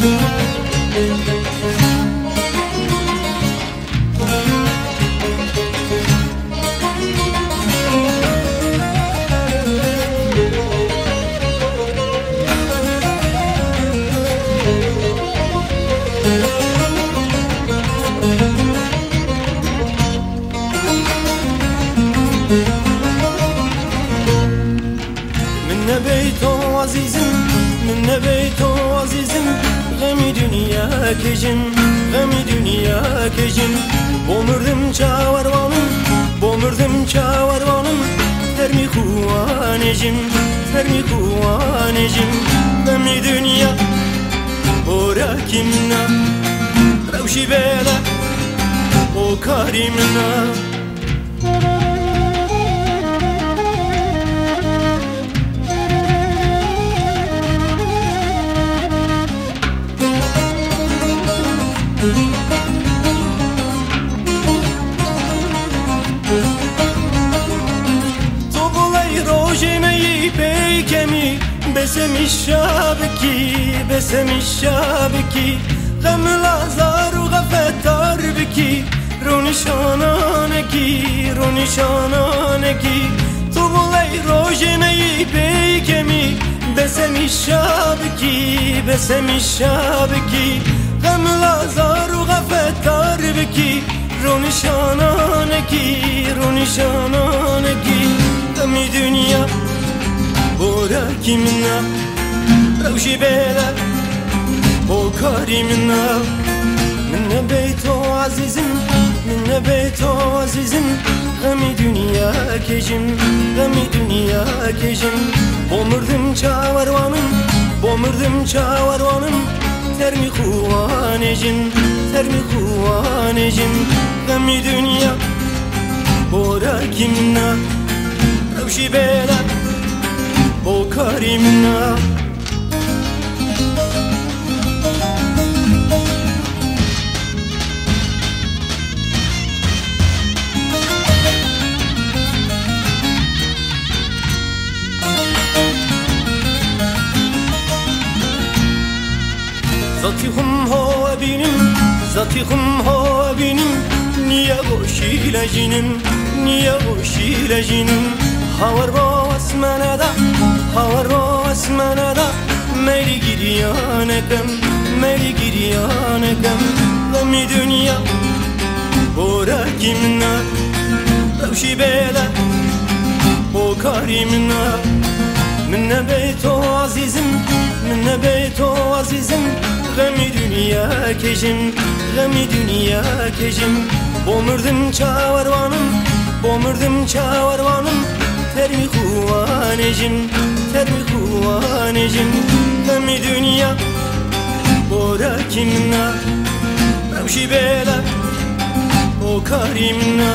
Minne beyto azizim, minne beyto azizim. نبيت عزيزم غمي dünya kejim غمي dünya kejim Bomurdım çavarvanım Bomurdım çavarvanım Termi kuvanecim Termi kuvanecim غمي dünya Ora kimna Revşi bela O karimna بسمی کی بسمی کی غم لازار و غفتار بکی. رو نشانانکی رو نشانانکی تو بلی روش نیی بی کمی بسمی شبکی بسمی شبکی غم لازار و غفتار بکی. رو نشانانکی رو نشانانکی دمی دنیا دنيا بورا كيمنا روشي بيلا بو كريمنا من بيتو عزيزم من بيتو عزيزم غمي دنيا كجم غمي دنيا كجم بومردم çavarvanım Bomurdım çavarvanım Termi kuvanecim Termi kuvanecim Gami dünya Bora kimna Revşi bela o karimna Zatihum ho benim, zatihum ho benim. Niye boş ilacınım, niye boş ilacınım? Havar bo asmanada, havar गम मेरी गिरियान गम गमी दुनिया बोरा किमना तवशी बेला pokarimna Minne beyto azizim, minne beyto azizim. Gemi dünya keşim, gemi dünya keşim Bomurdim çavarvanım, bomurdim çavarvanım. Termi kuvanecim, termi kuvanecim Gemi dünya kimna Revşi bela O karimna